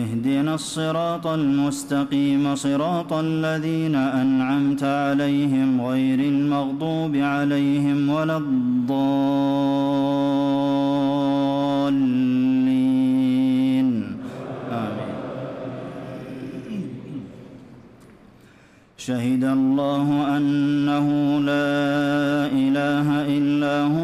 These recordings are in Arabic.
اهدنا الصراط المستقيم صراط الذين أنعمت عليهم غير المغضوب عليهم ولا الضالين. آمين. شهد الله أنه لا إله إلا هو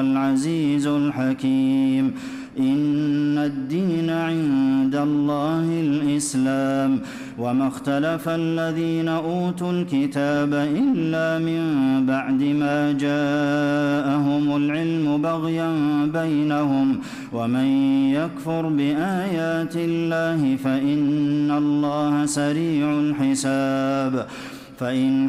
العزيز الحكيم. إن الدين عند الله الإسلام. وما اختلف الذين أوتوا الكتاب إلا من بعد ما جاءهم العلم بغيا بينهم. ومن يكفر بآيات الله فإن الله سريع الحساب. فإن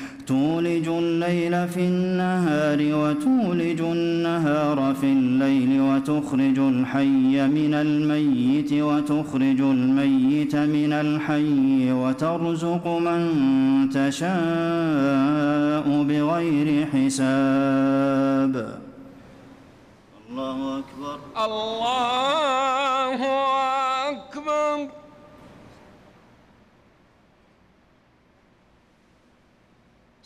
تولج الليل في النهار وتولج النهار في الليل وتخرج الحي من الميت وتخرج الميت من الحي وترزق من تشاء بغير حساب. الله أكبر. الله أكبر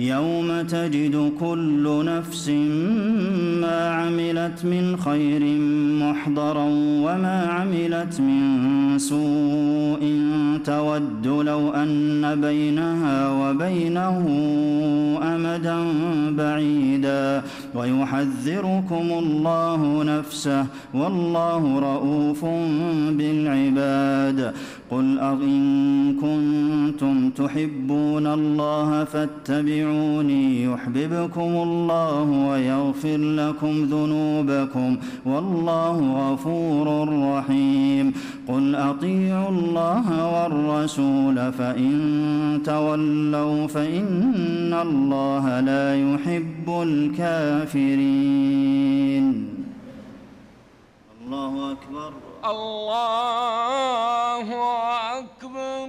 يوم تجد كل نفس ما عملت من خير محضرا وما عملت من سوء تود لو أن بينها وبينه أمدا بعيدا. ويحذركم الله نفسه والله رءوف بالعباد. قل أإن كنتم تحبون الله فاتبعوني يحببكم الله ويغفر لكم ذنوبكم والله غفور رحيم. قل أطيعوا الله والرسول فإن تولوا فإن الله لا يحب الكافرين. الله أكبر. الله أكبر.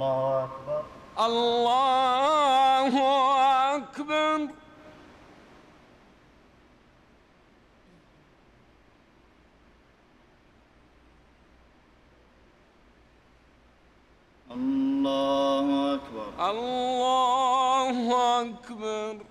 الله أكبر. الله أكبر الله أكبر الله أكبر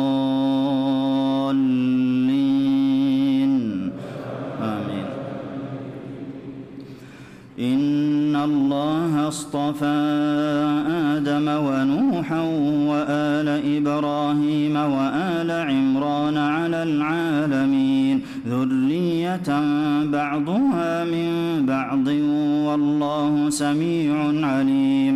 اصطفى آدم ونوحا وآل إبراهيم وآل عمران على العالمين. ذرية بعضها من بعض والله سميع عليم.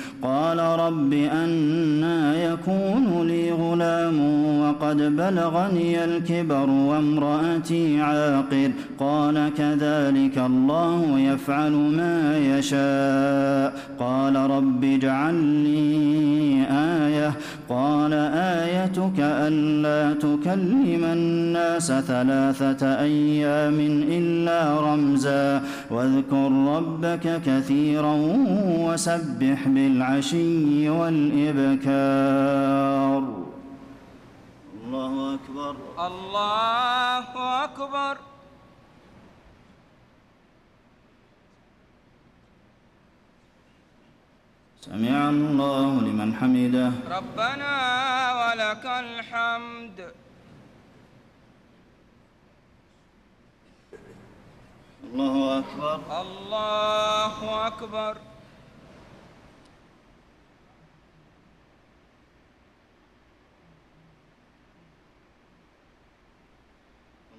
قال رب أنا يكون لي غلام وقد بلغني الكبر وامرأتي عاقر. قال كذلك الله يفعل ما يشاء. قال رب اجعل لي آية. قال آيتك ألا تكلم الناس ثلاثة أيام إلا رمزا. واذكر ربك كثيرا وسبح بالعشي والإبكار. الله أكبر. الله أكبر. سمع الله لمن حمده. ربنا ولك الحمد. الله أكبر. الله أكبر.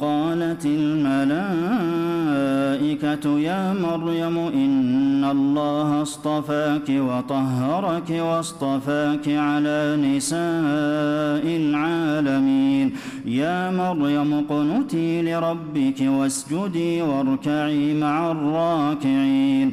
قالت الملائكة يا مريم إن الله اصطفاك وطهرك واصطفاك على نساء العالمين. يا مريم اقنتي لربك واسجدي واركعي مع الراكعين.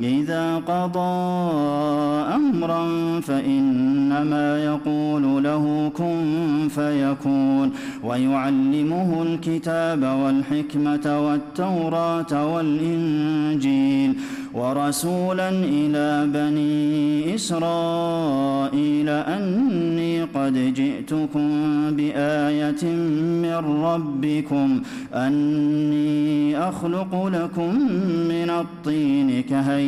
إذا قضى أمرا فإنما يقول له كن فيكون ويعلمه الكتاب والحكمة والتوراة والإنجيل ورسولا إلى بني إسرائيل أني قد جئتكم بآية من ربكم أني أخلق لكم من الطين كهيئة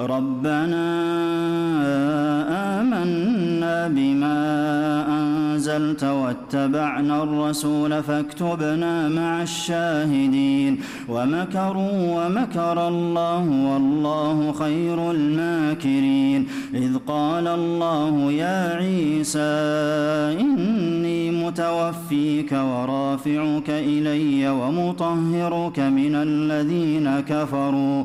ربنا آمنا بما أنزلت واتبعنا الرسول فاكتبنا مع الشاهدين ومكروا ومكر الله والله خير الماكرين إذ قال الله يا عيسى إني متوفيك ورافعك إلي ومطهرك من الذين كفروا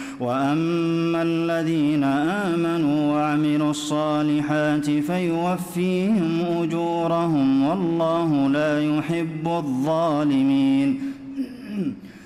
وأما الذين آمنوا وعملوا الصالحات فيوفيهم أجورهم والله لا يحب الظالمين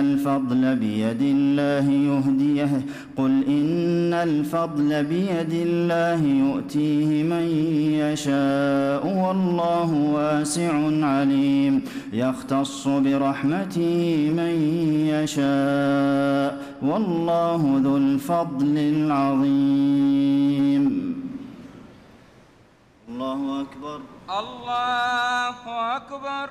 الفضل بيد الله يهديه. قل إن الفضل بيد الله يؤتيه من يشاء والله واسع عليم. يختص برحمته من يشاء والله ذو الفضل العظيم. الله أكبر. الله أكبر.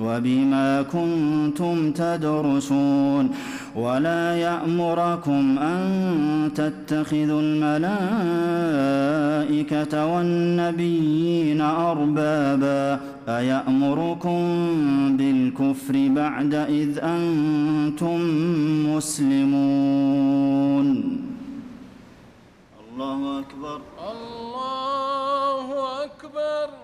وبما كنتم تدرسون ولا يأمركم أن تتخذوا الملائكة والنبيين أربابا أيأمركم بالكفر بعد إذ أنتم مسلمون الله أكبر الله أكبر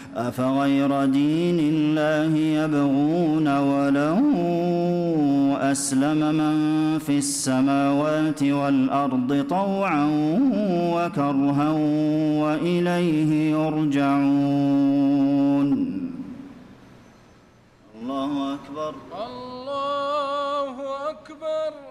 أفغير دين الله يبغون وله أسلم من في السماوات والأرض طوعا وكرها وإليه يرجعون. الله أكبر. الله أكبر.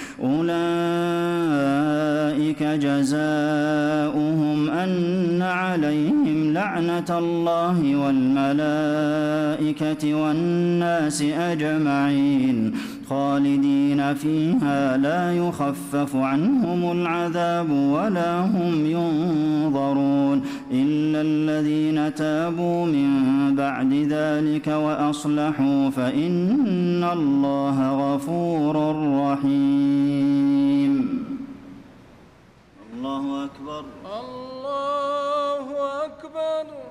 أولئك جزاؤهم أن عليهم لعنة الله والملائكة والناس أجمعين. خالدين فيها لا يخفف عنهم العذاب ولا هم ينظرون إلا الذين تابوا من بعد ذلك وأصلحوا فإن الله غفور رحيم. الله أكبر. الله أكبر.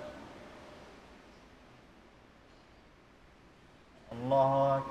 अल्लाह